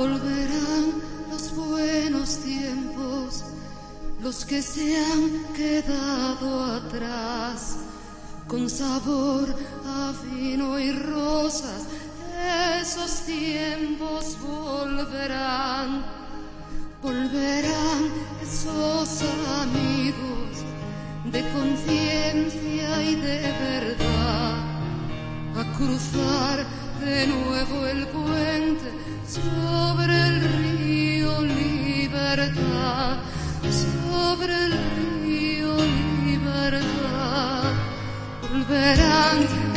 Volverán los buenos tiempos, los que se han quedado atrás, con sabor a vino y rosas, esos tiempos volverán, volverán esos amigos de conciencia y de verdad a cruzar de nuevo el puente sobre el río Libertad sobre el río libertad. Volverán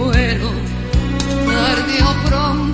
muero tarde o pronto